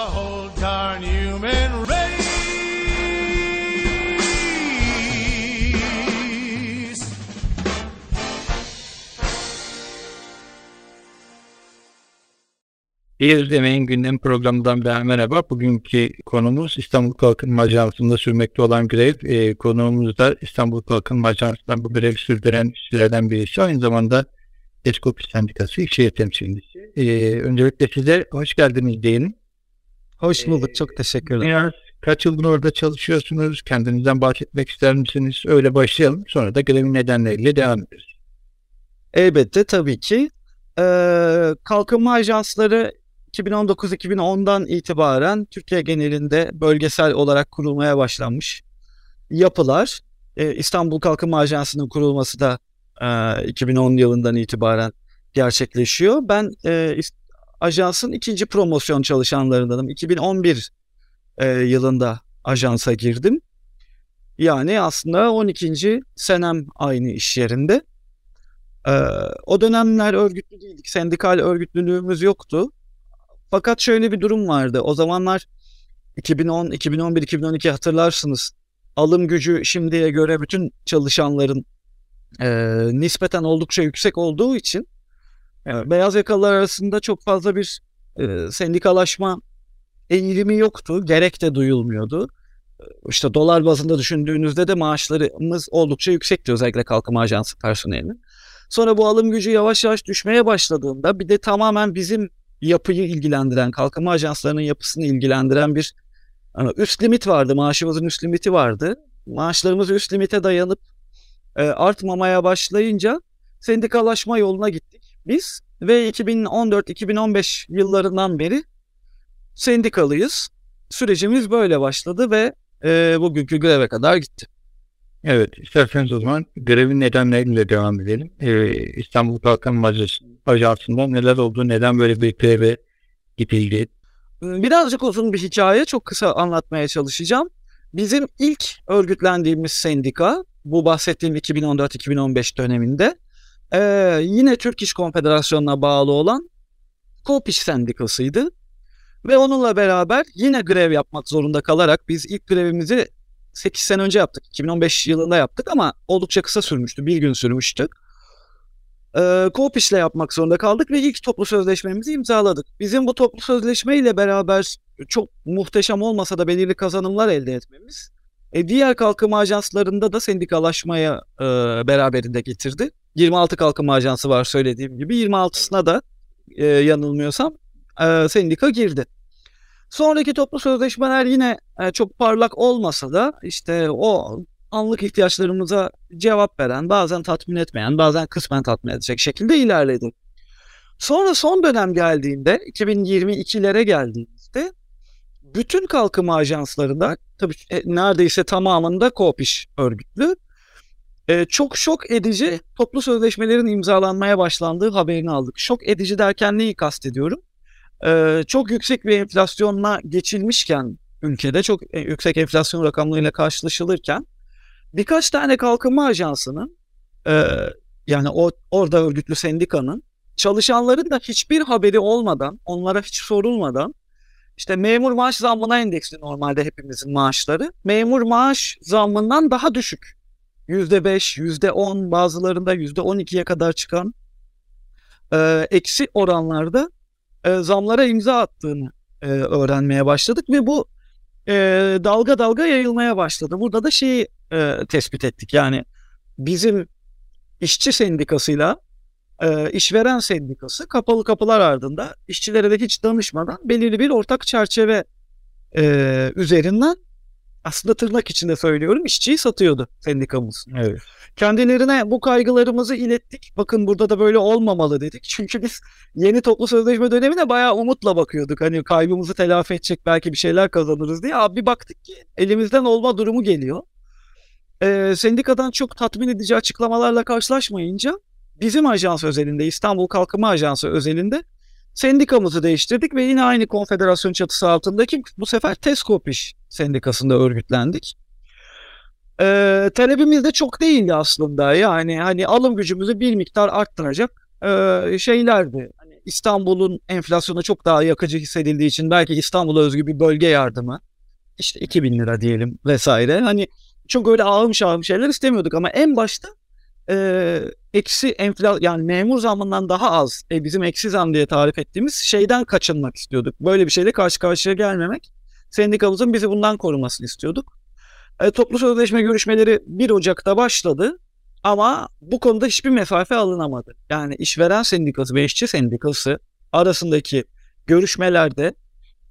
the whole darn human race. Bir Demeyin Gündem programından ben merhaba. Bugünkü konumuz İstanbul Kalkınma Ajansı'nda sürmekte olan grev. E, konuğumuz da İstanbul Kalkınma Ajansı'ndan bu grev sürdüren kişilerden birisi. Aynı zamanda Eskopi Sendikası şehir temsilcisi. E, öncelikle size hoş geldiniz diyelim. Hoş bulduk. Çok teşekkürler. Biraz kaç yıldır orada çalışıyorsunuz? Kendinizden bahsetmek ister misiniz? Öyle başlayalım. Sonra da grevin nedenleriyle devam ederiz. Elbette tabii ki. Ee, kalkınma ajansları 2019-2010'dan itibaren Türkiye genelinde bölgesel olarak kurulmaya başlanmış yapılar. Ee, İstanbul Kalkınma Ajansı'nın kurulması da e, 2010 yılından itibaren gerçekleşiyor. Ben e, ajansın ikinci promosyon çalışanlarındanım. 2011 e, yılında ajansa girdim. Yani aslında 12. senem aynı iş yerinde. Ee, o dönemler örgütlü değildik. Sendikal örgütlülüğümüz yoktu. Fakat şöyle bir durum vardı. O zamanlar 2010, 2011, 2012 hatırlarsınız. Alım gücü şimdiye göre bütün çalışanların e, nispeten oldukça yüksek olduğu için e, beyaz yakalılar arasında çok fazla bir e, sendikalaşma eğilimi yoktu. Gerek de duyulmuyordu. İşte dolar bazında düşündüğünüzde de maaşlarımız oldukça yüksekti özellikle kalkınma ajansı personelinin. Sonra bu alım gücü yavaş yavaş düşmeye başladığında bir de tamamen bizim yapıyı ilgilendiren, kalkınma ajanslarının yapısını ilgilendiren bir hani üst limit vardı. Maaşımızın üst limiti vardı. Maaşlarımız üst limite dayanıp e, artmamaya başlayınca sendikalaşma yoluna gittik biz ve 2014-2015 yıllarından beri sendikalıyız. Sürecimiz böyle başladı ve e, bugünkü greve kadar gitti. Evet, isterseniz o zaman grevin nedenleriyle devam edelim. Ee, İstanbul Kalkınma Ajansı'nda neler oldu, neden böyle bir greve gidildi? Birazcık uzun bir hikaye, çok kısa anlatmaya çalışacağım. Bizim ilk örgütlendiğimiz sendika, bu bahsettiğim 2014-2015 döneminde, e, yine Türk İş Konfederasyonu'na bağlı olan KOPİŞ Sendikası'ydı. Ve onunla beraber yine grev yapmak zorunda kalarak biz ilk grevimizi 8 sene önce yaptık. 2015 yılında yaptık ama oldukça kısa sürmüştü. Bir gün sürmüştü. Ee, Co-op yapmak zorunda kaldık ve ilk toplu sözleşmemizi imzaladık. Bizim bu toplu sözleşme ile beraber çok muhteşem olmasa da belirli kazanımlar elde etmemiz e, diğer kalkınma ajanslarında da sendikalaşmaya e, beraberinde getirdi. 26 kalkınma ajansı var söylediğim gibi. 26'sına da e, yanılmıyorsam e, sendika girdi. Sonraki toplu sözleşmeler yine e, çok parlak olmasa da işte o anlık ihtiyaçlarımıza cevap veren, bazen tatmin etmeyen, bazen kısmen tatmin edecek şekilde ilerledi. Sonra son dönem geldiğinde 2022'lere geldiğimizde bütün kalkınma ajanslarında tabii e, neredeyse tamamında KOPİŞ örgütlü e, çok şok edici toplu sözleşmelerin imzalanmaya başlandığı haberini aldık. Şok edici derken neyi kastediyorum? e, çok yüksek bir enflasyonla geçilmişken ülkede çok e, yüksek enflasyon rakamlarıyla karşılaşılırken birkaç tane kalkınma ajansının yani o orada örgütlü sendikanın çalışanların da hiçbir haberi olmadan, onlara hiç sorulmadan işte memur maaş zammına endeksli normalde hepimizin maaşları. Memur maaş zammından daha düşük. %5, %10 bazılarında %12'ye kadar çıkan e, eksi oranlarda e, zamlara imza attığını e, öğrenmeye başladık ve bu e, dalga dalga yayılmaya başladı. Burada da şeyi e, tespit ettik yani bizim işçi sendikasıyla e, işveren sendikası kapalı kapılar ardında işçilere de hiç danışmadan belirli bir ortak çerçeve e, üzerinden aslında tırnak içinde söylüyorum işçiyi satıyordu sendikamız. Evet. Kendilerine bu kaygılarımızı ilettik. Bakın burada da böyle olmamalı dedik. Çünkü biz yeni toplu sözleşme dönemine bayağı umutla bakıyorduk. Hani kaybımızı telafi edecek belki bir şeyler kazanırız diye. Abi baktık ki elimizden olma durumu geliyor. Ee, sendikadan çok tatmin edici açıklamalarla karşılaşmayınca bizim ajans özelinde İstanbul Kalkınma Ajansı özelinde sendikamızı değiştirdik ve yine aynı konfederasyon çatısı altındaki bu sefer Tesco İş Sendikası'nda örgütlendik. Ee, talebimiz de çok değildi aslında. Yani hani alım gücümüzü bir miktar arttıracak e, şeylerdi. Hani İstanbul'un enflasyonu çok daha yakıcı hissedildiği için belki İstanbul'a özgü bir bölge yardımı işte 2000 lira diyelim vesaire. Hani çok öyle ağım şahım şeyler istemiyorduk ama en başta e, eksi enflasyon yani memur zammından daha az e, bizim eksi zam diye tarif ettiğimiz şeyden kaçınmak istiyorduk. Böyle bir şeyle karşı karşıya gelmemek. Sendikamızın bizi bundan korumasını istiyorduk. E, toplu sözleşme görüşmeleri 1 Ocak'ta başladı ama bu konuda hiçbir mesafe alınamadı. Yani işveren sendikası ve işçi sendikası arasındaki görüşmelerde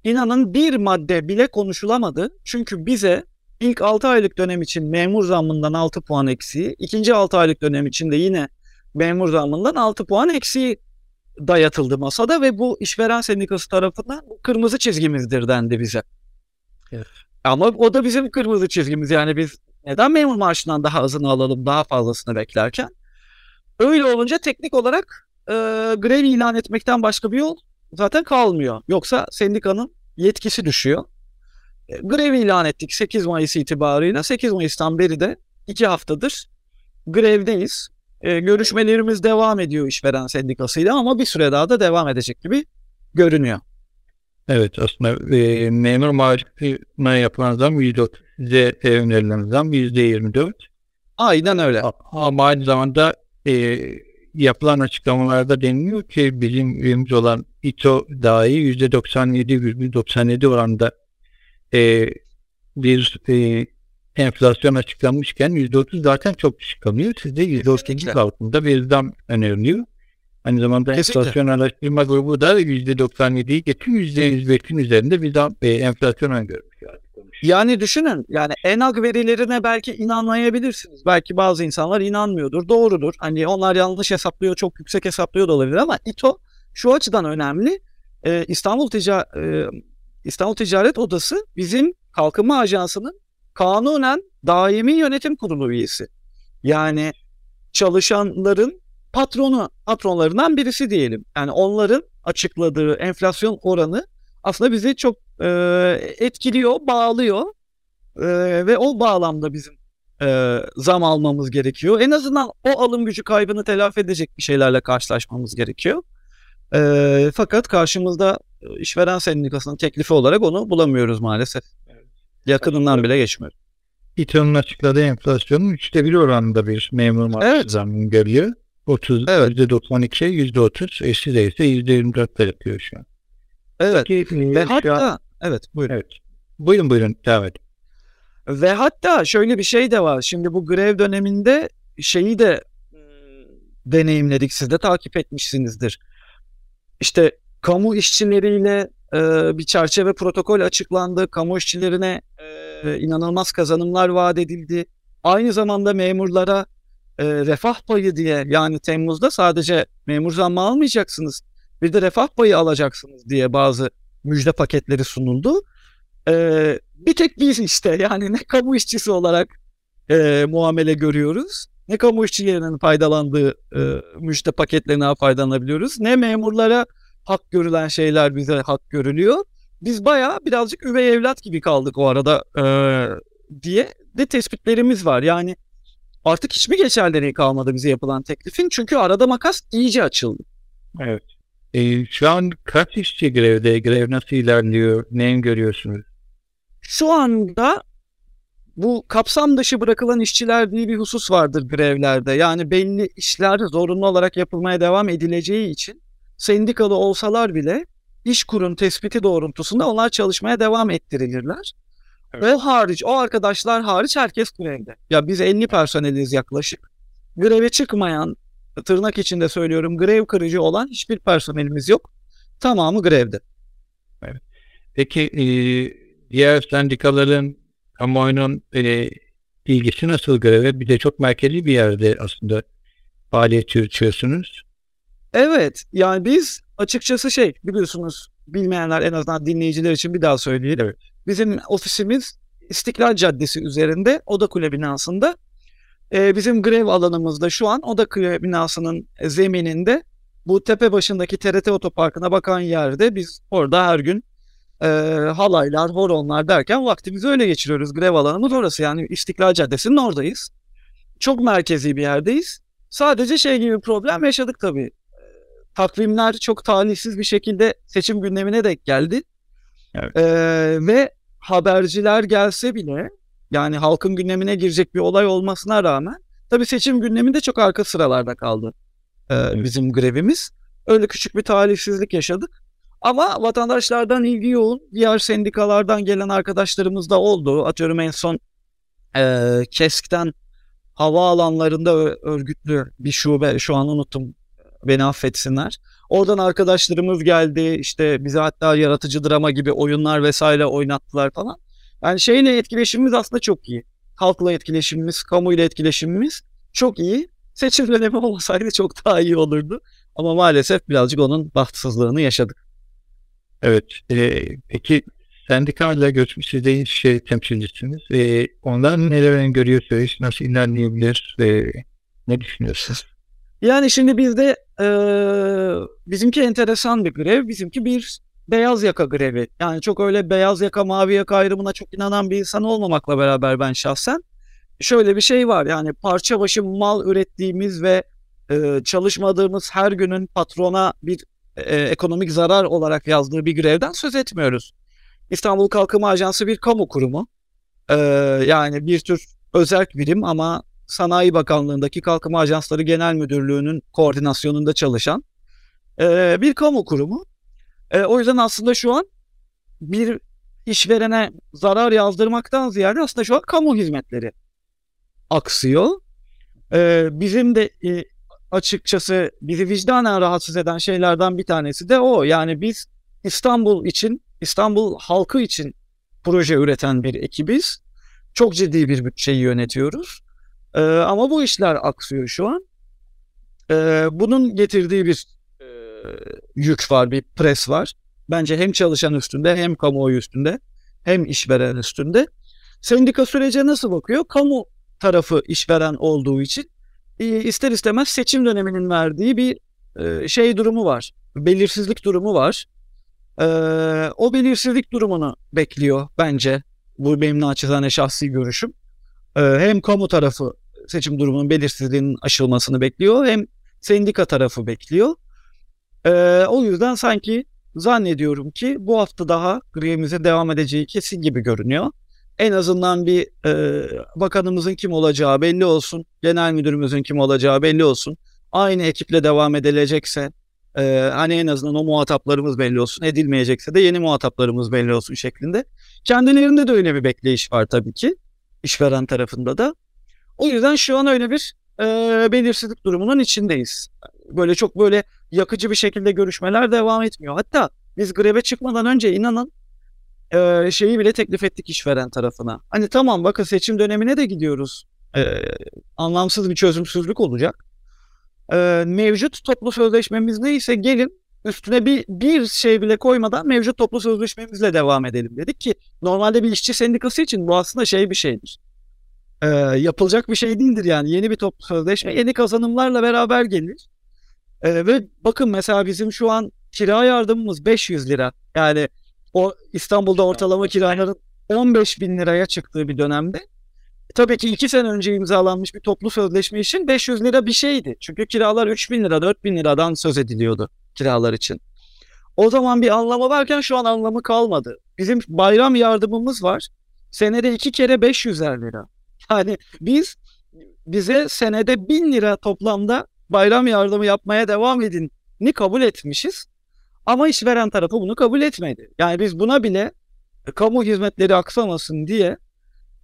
inanın bir madde bile konuşulamadı. Çünkü bize ilk 6 aylık dönem için memur zammından 6 puan eksiği, ikinci 6 aylık dönem için de yine memur zammından 6 puan eksiği dayatıldı masada ve bu işveren sendikası tarafından bu kırmızı çizgimizdir dendi bize. Evet. Ama o da bizim kırmızı çizgimiz yani biz neden memur maaşından daha azını alalım daha fazlasını beklerken. Öyle olunca teknik olarak e, grev ilan etmekten başka bir yol zaten kalmıyor. Yoksa sendikanın yetkisi düşüyor. Grev ilan ettik 8 Mayıs itibarıyla. 8 Mayıs'tan beri de 2 haftadır grevdeyiz. E, görüşmelerimiz devam ediyor işveren sendikasıyla ama bir süre daha da devam edecek gibi görünüyor. Evet aslında e, memur maaşına yapılan zam %30, size önerilen zam %24. Aynen öyle. Ama aynı zamanda e, yapılan açıklamalarda deniliyor ki bizim üyemiz olan İTO dahi %97,97 oranda e, bir e, enflasyon açıklanmışken %30 zaten çok düşük kalıyor. Sizde %38 altında bir zam öneriliyor. Aynı zamanda Kesinlikle. enflasyon araştırma grubu da %97'yi geçiyor. %105'in üzerinde bir zam, e, enflasyon öngörmüş. Yani. Yani düşünün yani ENAG verilerine belki inanmayabilirsiniz. Belki bazı insanlar inanmıyordur. Doğrudur. Hani onlar yanlış hesaplıyor, çok yüksek hesaplıyor da olabilir ama İTO şu açıdan önemli. Ee, İstanbul, Tica e, İstanbul Ticaret Odası bizim Kalkınma Ajansı'nın kanunen daimi yönetim kurulu üyesi. Yani çalışanların patronu, patronlarından birisi diyelim. Yani onların açıkladığı enflasyon oranı aslında bizi çok e, etkiliyor, bağlıyor E, ve o bağlamda bizim e, zam almamız gerekiyor. En azından o alım gücü kaybını telafi edecek bir şeylerle karşılaşmamız gerekiyor. E, fakat karşımızda işveren sendikasının teklifi olarak onu bulamıyoruz maalesef. Yakınından bile geçmiyor. İTO'nun açıkladığı enflasyonun üçte bir oranında bir memur maaşı Evet. zammı görüyor. 30, Evet. %92, %30, eşi de ise %24 yapıyor şu an. Evet. Ki, e, Ve şu an- hatta evet buyurun. evet. Buyurun buyurun devam edin. Ve hatta şöyle bir şey de var. Şimdi bu grev döneminde şeyi de mm, deneyimledik. Siz de takip etmişsinizdir. İşte kamu işçileriyle e, bir çerçeve protokol açıklandı. Kamu işçilerine e, inanılmaz kazanımlar vaat edildi. Aynı zamanda memurlara e, refah payı diye yani Temmuz'da sadece memur zammı almayacaksınız. Bir de refah payı alacaksınız diye bazı müjde paketleri sunuldu. E, bir tek biz işte yani ne kamu işçisi olarak e, muamele görüyoruz ne kamu işçilerinin faydalandığı e, müjde paketlerine faydalanabiliyoruz ne memurlara hak görülen şeyler bize hak görülüyor. Biz bayağı birazcık üvey evlat gibi kaldık o arada e, diye de tespitlerimiz var. Yani artık hiçbir geçerliliği kalmadı bize yapılan teklifin çünkü arada makas iyice açıldı. Evet. E, şu an kaç işçi grevde? Grev nasıl ilerliyor? Ne görüyorsunuz? Şu anda bu kapsam dışı bırakılan işçiler diye bir husus vardır grevlerde. Yani belli işler zorunlu olarak yapılmaya devam edileceği için sendikalı olsalar bile iş kurum tespiti doğrultusunda onlar çalışmaya devam ettirilirler. Evet. Ve hariç o arkadaşlar hariç herkes grevde. Ya biz 50 personeliz yaklaşık. Greve çıkmayan tırnak içinde söylüyorum grev kırıcı olan hiçbir personelimiz yok. Tamamı grevde. Peki e, diğer sendikaların kamuoyunun e, ilgisi nasıl greve? Bir de çok merkezi bir yerde aslında faaliyet yürütüyorsunuz. Evet yani biz açıkçası şey biliyorsunuz bilmeyenler en azından dinleyiciler için bir daha söyleyelim. Evet. Bizim ofisimiz İstiklal Caddesi üzerinde Oda Kule binasında. Ee, bizim grev alanımızda şu an Oda Kule binasının zemininde bu tepe başındaki TRT otoparkına bakan yerde biz orada her gün e, halaylar, horonlar derken vaktimizi öyle geçiriyoruz. Grev alanımız orası yani İstiklal Caddesi'nin oradayız. Çok merkezi bir yerdeyiz. Sadece şey gibi bir problem yaşadık tabii. Takvimler çok talihsiz bir şekilde seçim gündemine denk geldi. Evet. Ee, ve haberciler gelse bile yani halkın gündemine girecek bir olay olmasına rağmen tabii seçim gündeminde çok arka sıralarda kaldı e, Evet. bizim grevimiz. Öyle küçük bir talihsizlik yaşadık. Ama vatandaşlardan ilgi yoğun. Diğer sendikalardan gelen arkadaşlarımız da oldu. Atıyorum en son e, KESK'ten havaalanlarında örgütlü bir şube şu an unuttum beni affetsinler. Oradan arkadaşlarımız geldi işte bize hatta yaratıcı drama gibi oyunlar vesaire oynattılar falan. Yani şeyle etkileşimimiz aslında çok iyi. Halkla etkileşimimiz, kamuyla etkileşimimiz çok iyi. Seçim dönemi olmasaydı çok daha iyi olurdu. Ama maalesef birazcık onun bahtsızlığını yaşadık. Evet. e, peki sendikayla görüşmüş siz de şey temsilcisiniz. E, onlar neler görüyor? Nasıl ilerleyebilir? E, ne düşünüyorsunuz? Yani şimdi bizde eee bizimki enteresan bir grev. Bizimki bir beyaz yaka grevi. Yani çok öyle beyaz yaka mavi yaka ayrımına çok inanan bir insan olmamakla beraber ben şahsen şöyle bir şey var. Yani parça başı mal ürettiğimiz ve eee, çalışmadığımız her günün patrona bir eee, ekonomik zarar olarak yazdığı bir grevden söz etmiyoruz. İstanbul Kalkınma Ajansı bir kamu kurumu. Eee, yani bir tür özerk birim ama Sanayi Bakanlığı'ndaki Kalkınma Ajansları Genel Müdürlüğü'nün koordinasyonunda çalışan eee, bir kamu kurumu. Eee, o yüzden aslında şu an bir işverene zarar yazdırmaktan ziyade aslında şu an kamu hizmetleri aksıyor. Eee, bizim de e, açıkçası bizi vicdanen rahatsız eden şeylerden bir tanesi de o. Yani biz İstanbul için, İstanbul halkı için proje üreten bir ekibiz. Çok ciddi bir bütçeyi yönetiyoruz. Ee, ama bu işler aksıyor şu an. Ee, bunun getirdiği bir e, yük var, bir pres var. Bence hem çalışan üstünde hem kamuoyu üstünde hem işveren üstünde. Sendika sürece nasıl bakıyor? Kamu tarafı işveren olduğu için e, ister istemez seçim döneminin verdiği bir e, şey durumu var. Belirsizlik durumu var. Ee, o belirsizlik durumunu bekliyor bence. Bu benim naçizane şahsi görüşüm. Hem kamu tarafı seçim durumunun belirsizliğinin aşılmasını bekliyor hem sendika tarafı bekliyor. Ee, o yüzden sanki zannediyorum ki bu hafta daha grevimize devam edeceği kesin gibi görünüyor. En azından bir e, bakanımızın kim olacağı belli olsun, genel müdürümüzün kim olacağı belli olsun. Aynı ekiple devam edilecekse e, hani en azından o muhataplarımız belli olsun, edilmeyecekse de yeni muhataplarımız belli olsun şeklinde. Kendilerinde de öyle bir bekleyiş var tabii ki işveren tarafında da. O yüzden şu an öyle bir e, belirsizlik durumunun içindeyiz. Böyle çok böyle yakıcı bir şekilde görüşmeler devam etmiyor. Hatta biz greve çıkmadan önce inanın e, şeyi bile teklif ettik işveren tarafına. Hani tamam bakın seçim dönemine de gidiyoruz. E, anlamsız bir çözümsüzlük olacak. E, mevcut toplu sözleşmemiz neyse gelin üstüne bir, bir şey bile koymadan mevcut toplu sözleşmemizle devam edelim dedik ki normalde bir işçi sendikası için bu aslında şey bir şeydir. Ee, yapılacak bir şey değildir yani. Yeni bir toplu sözleşme yeni kazanımlarla beraber gelir. Ee, ve bakın mesela bizim şu an kira yardımımız 500 lira. Yani o İstanbul'da ortalama kiraların 15 bin liraya çıktığı bir dönemde. E, Tabii ki iki sene önce imzalanmış bir toplu sözleşme için 500 lira bir şeydi. Çünkü kiralar 3 bin lira 4 bin liradan söz ediliyordu kiralar için. O zaman bir anlamı varken şu an anlamı kalmadı. Bizim bayram yardımımız var. Senede iki kere 500'er lira. Yani biz bize senede 1000 lira toplamda bayram yardımı yapmaya devam edin ni kabul etmişiz. Ama işveren tarafı bunu kabul etmedi. Yani biz buna bile e, kamu hizmetleri aksamasın diye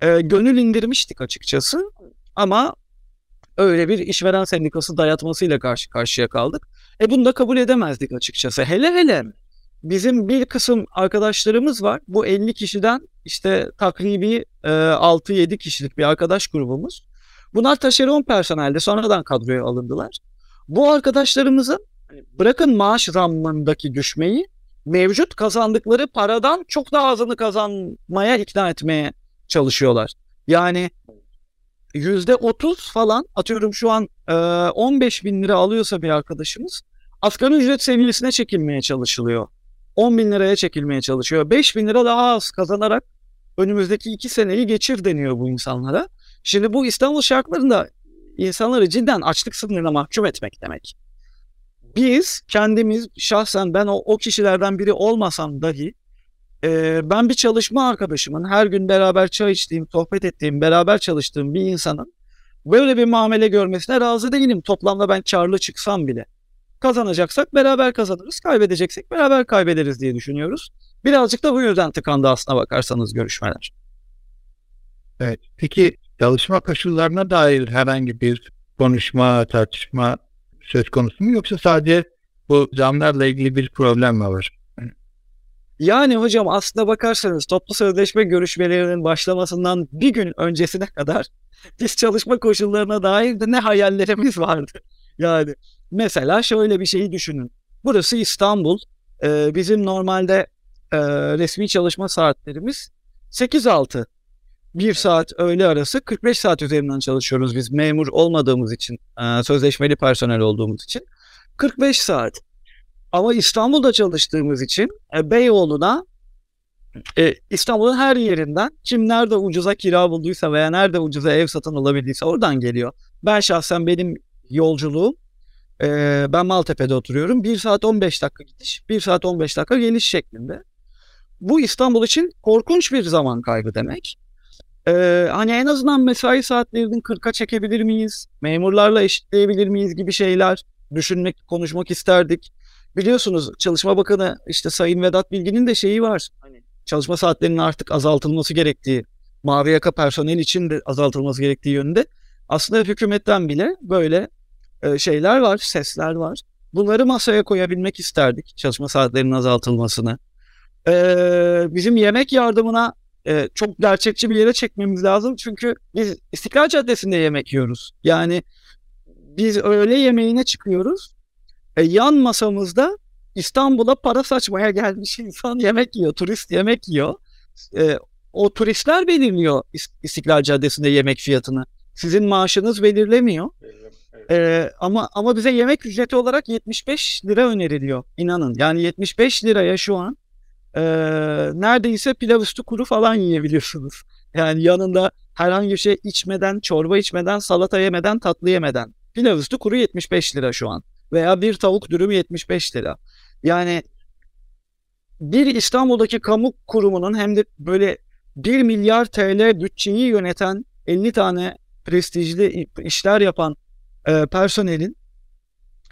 e, gönül indirmiştik açıkçası. Ama öyle bir işveren sendikası dayatmasıyla karşı karşıya kaldık. E bunu da kabul edemezdik açıkçası. Hele hele bizim bir kısım arkadaşlarımız var. Bu 50 kişiden işte takribi e, 6-7 kişilik bir arkadaş grubumuz. Bunlar taşeron personelde sonradan kadroya alındılar. Bu arkadaşlarımızın hani bırakın maaş zammındaki düşmeyi mevcut kazandıkları paradan çok daha azını kazanmaya ikna etmeye çalışıyorlar. Yani yüzde otuz falan atıyorum şu an e, 15 bin lira alıyorsa bir arkadaşımız asgari ücret seviyesine çekilmeye çalışılıyor. 10 bin liraya çekilmeye çalışıyor. 5 bin lira daha az kazanarak önümüzdeki iki seneyi geçir deniyor bu insanlara. Şimdi bu İstanbul şartlarında insanları cidden açlık sınırına mahkum etmek demek. Biz kendimiz şahsen ben o, o kişilerden biri olmasam dahi e, ben bir çalışma arkadaşımın her gün beraber çay içtiğim, sohbet ettiğim, beraber çalıştığım bir insanın böyle bir muamele görmesine razı değilim. Toplamda ben karlı çıksam bile. Kazanacaksak beraber kazanırız, kaybedeceksek beraber kaybederiz diye düşünüyoruz. Birazcık da bu yüzden tıkandı aslına bakarsanız görüşmeler. Evet. Peki çalışma koşullarına dair herhangi bir konuşma, tartışma söz konusu mu yoksa sadece bu zamlarla ilgili bir problem mi var? Yani hocam aslında bakarsanız toplu sözleşme görüşmelerinin başlamasından bir gün öncesine kadar biz çalışma koşullarına dair de ne hayallerimiz vardı. Yani mesela şöyle bir şeyi düşünün. Burası İstanbul. Ee, bizim normalde e, resmi çalışma saatlerimiz 8-6. 1 saat öğle arası 45 saat üzerinden çalışıyoruz biz memur olmadığımız için, e, sözleşmeli personel olduğumuz için. 45 saat. Ama İstanbul'da çalıştığımız için e, Beyoğlu'na e, İstanbul'un her yerinden kim nerede ucuza kira bulduysa veya nerede ucuza ev satın alabildiyse oradan geliyor. Ben şahsen benim yolculuğum e, ben Maltepe'de oturuyorum. 1 saat 15 dakika gidiş, 1 saat 15 dakika geliş şeklinde. Bu İstanbul için korkunç bir zaman kaybı demek. Ee, hani en azından mesai saatlerinin 40'a çekebilir miyiz? Memurlarla eşitleyebilir miyiz gibi şeyler düşünmek, konuşmak isterdik. Biliyorsunuz Çalışma Bakanı işte Sayın Vedat Bilgin'in de şeyi var. Hani çalışma saatlerinin artık azaltılması gerektiği, mavi yaka personel için de azaltılması gerektiği yönünde. Aslında hükümetten bile böyle e, şeyler var, sesler var. Bunları masaya koyabilmek isterdik çalışma saatlerinin azaltılmasını. Ee, bizim yemek yardımına e, çok gerçekçi bir yere çekmemiz lazım. Çünkü biz İstiklal Caddesi'nde yemek yiyoruz. Yani biz öğle yemeğine çıkıyoruz. E, yan masamızda İstanbul'a para saçmaya gelmiş insan yemek yiyor. Turist yemek yiyor. E, o turistler belirliyor İstiklal Caddesi'nde yemek fiyatını. Sizin maaşınız belirlemiyor. Ee, ama ama bize yemek ücreti olarak 75 lira öneriliyor. İnanın. Yani 75 liraya şu an e, neredeyse pilav üstü kuru falan yiyebiliyorsunuz. Yani yanında herhangi bir şey içmeden, çorba içmeden, salata yemeden, tatlı yemeden. Pilav üstü kuru 75 lira şu an. Veya bir tavuk dürüm 75 lira. Yani bir İstanbul'daki kamu kurumunun hem de böyle 1 milyar TL bütçeyi yöneten 50 tane prestijli işler yapan e, personelin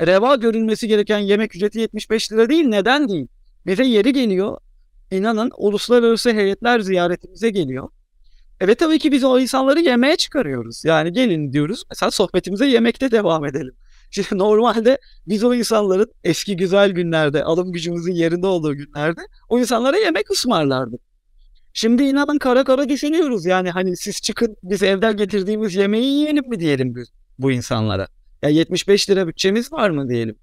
reva görülmesi gereken yemek ücreti 75 lira değil. Neden değil? Bize yeri geliyor. İnanın uluslararası heyetler ziyaretimize geliyor. Evet tabii ki biz o insanları yemeğe çıkarıyoruz. Yani gelin diyoruz. Mesela sohbetimize yemekte devam edelim. Şimdi normalde biz o insanların eski güzel günlerde, alım gücümüzün yerinde olduğu günlerde o insanlara yemek ısmarlardık. Şimdi inanın kara kara düşünüyoruz. Yani hani siz çıkın biz evden getirdiğimiz yemeği yiyelim mi diyelim biz bu insanlara. Ya 75 lira bütçemiz var mı diyelim.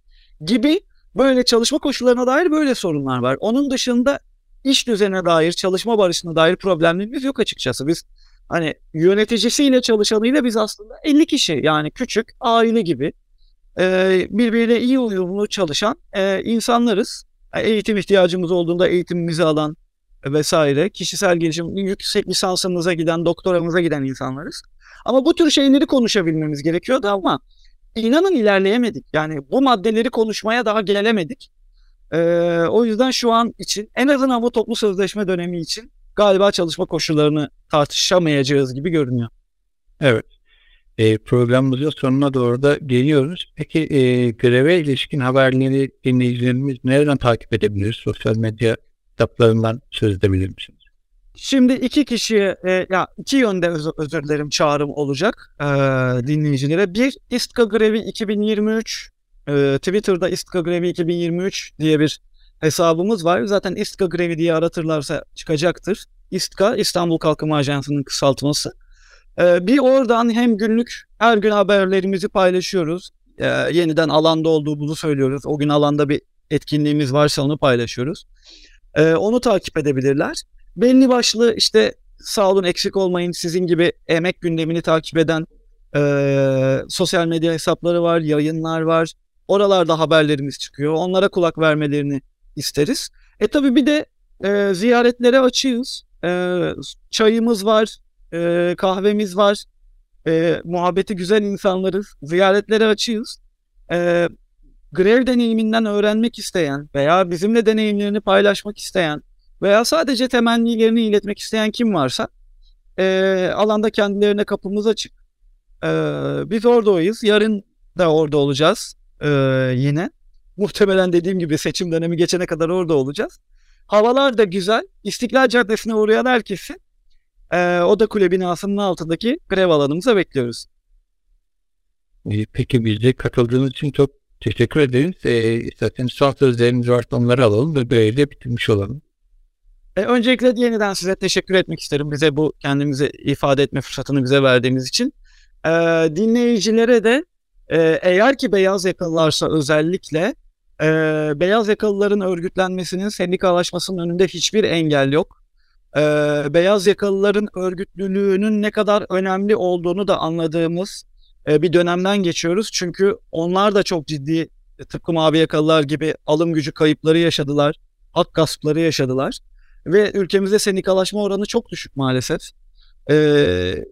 Gibi böyle çalışma koşullarına dair böyle sorunlar var. Onun dışında iş düzenine dair, çalışma barışına dair problemlerimiz yok açıkçası. Biz hani yöneticisiyle çalışanıyla biz aslında 50 kişi yani küçük aile gibi e, birbiriyle iyi uyumlu çalışan e, insanlarız. Eğitim ihtiyacımız olduğunda eğitimimizi alan vesaire, kişisel gelişim, yüksek lisansımıza giden, doktoramıza giden insanlarız. Ama bu tür şeyleri konuşabilmemiz gerekiyordu ama inanın ilerleyemedik. Yani bu maddeleri konuşmaya daha gelemedik. Ee, o yüzden şu an için en azından bu toplu sözleşme dönemi için galiba çalışma koşullarını tartışamayacağız gibi görünüyor. Evet. E, programımızın sonuna doğru da geliyoruz. Peki e, greve ilişkin haberleri dinleyicilerimiz nereden takip edebiliriz? Sosyal medya kitaplarından söz edebilir misiniz? Şimdi iki kişiye e, ya iki yönde öz- özür dilerim çağrım olacak e, dinleyicilere. Bir İSTKA grevi 2023 e, Twitter'da İSTKA grevi 2023 diye bir hesabımız var. Zaten İSTKA grevi diye aratırlarsa çıkacaktır. İSTKA, İstanbul Kalkınma Ajansı'nın kısaltması. Ee, bir oradan hem günlük her gün haberlerimizi paylaşıyoruz. Ee, yeniden alanda olduğumuzu söylüyoruz. O gün alanda bir etkinliğimiz varsa onu paylaşıyoruz. Ee, onu takip edebilirler. Belli başlı işte sağ olun eksik olmayın sizin gibi emek gündemini takip eden e, sosyal medya hesapları var, yayınlar var. Oralarda haberlerimiz çıkıyor. Onlara kulak vermelerini isteriz. E tabii bir de e, ziyaretlere açığız. E, çayımız var, e, kahvemiz var. E, muhabbeti güzel insanlarız. Ziyaretlere açığız. E, grev deneyiminden öğrenmek isteyen veya bizimle deneyimlerini paylaşmak isteyen veya sadece temennilerini iletmek isteyen kim varsa e, alanda kendilerine kapımız açık. E, biz oradayız. Yarın da orada olacağız e, yine. Muhtemelen dediğim gibi seçim dönemi geçene kadar orada olacağız. Havalar da güzel. İstiklal Caddesi'ne uğrayan herkesi e, Oda Kule binasının altındaki grev alanımıza bekliyoruz. Peki bize katıldığınız için çok teşekkür ederiz. E, isterseniz son sözleriniz varsa onları alalım ve böyle bitirmiş olalım. E, öncelikle yeniden size teşekkür etmek isterim. Bize bu kendimizi ifade etme fırsatını bize verdiğiniz için. E, dinleyicilere de e, eğer ki beyaz yakalılarsa özellikle e, beyaz yakalıların örgütlenmesinin sendikalaşmasının önünde hiçbir engel yok. E, beyaz yakalıların örgütlülüğünün ne kadar önemli olduğunu da anladığımız e, bir dönemden geçiyoruz. Çünkü onlar da çok ciddi e, tıpkı mavi yakalılar gibi alım gücü kayıpları yaşadılar. Hak gaspları yaşadılar. Ve ülkemizde sendikalaşma oranı çok düşük maalesef. Ee,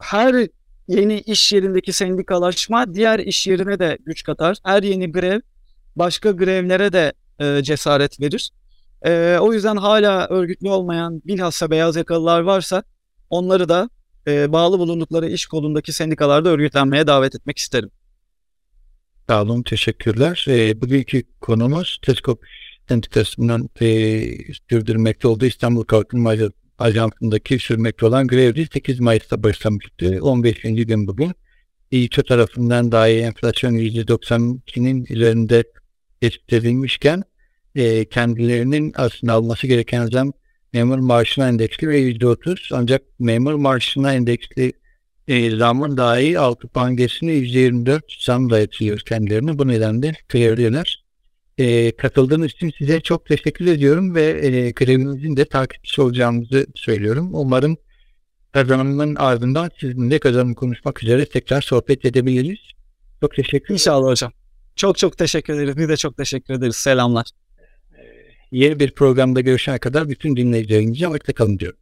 her yeni iş yerindeki sendikalaşma diğer iş yerine de güç katar. Her yeni grev başka grevlere de e, cesaret verir. E, o yüzden hala örgütlü olmayan bilhassa beyaz yakalılar varsa onları da e, bağlı bulundukları iş kolundaki sendikalarda örgütlenmeye davet etmek isterim. Sağ olun, teşekkürler. E, bugünkü konumuz TESKOP Sendikası'nın e, sürdürmekte olduğu İstanbul Kalkınma Ajansı'ndaki sürmekte olan grevdi 8 Mayıs'ta başlamıştı. 15. gün bugün. İİÇÖ tarafından dahi enflasyon %92'nin üzerinde tespit edilmişken e, kendilerinin aslında alması gereken zam memur maaşına endeksli ve %30 ancak memur maaşına endeksli e, zamın dahi altı pangesini %24 zam dayatıyor kendilerine. Bu nedenle grevliyorlar. E, katıldığınız için size çok teşekkür ediyorum ve e, grevinizin de takipçisi olacağımızı söylüyorum. Umarım kazanımın ardından sizinle kazanım konuşmak üzere tekrar sohbet edebiliriz. Çok teşekkür. İnşallah hocam. Çok çok teşekkür ederiz. Biz de çok teşekkür ederiz. Selamlar. Yeni bir programda görüşene kadar bütün dinleyicilerimize hoşça kalın diyorum.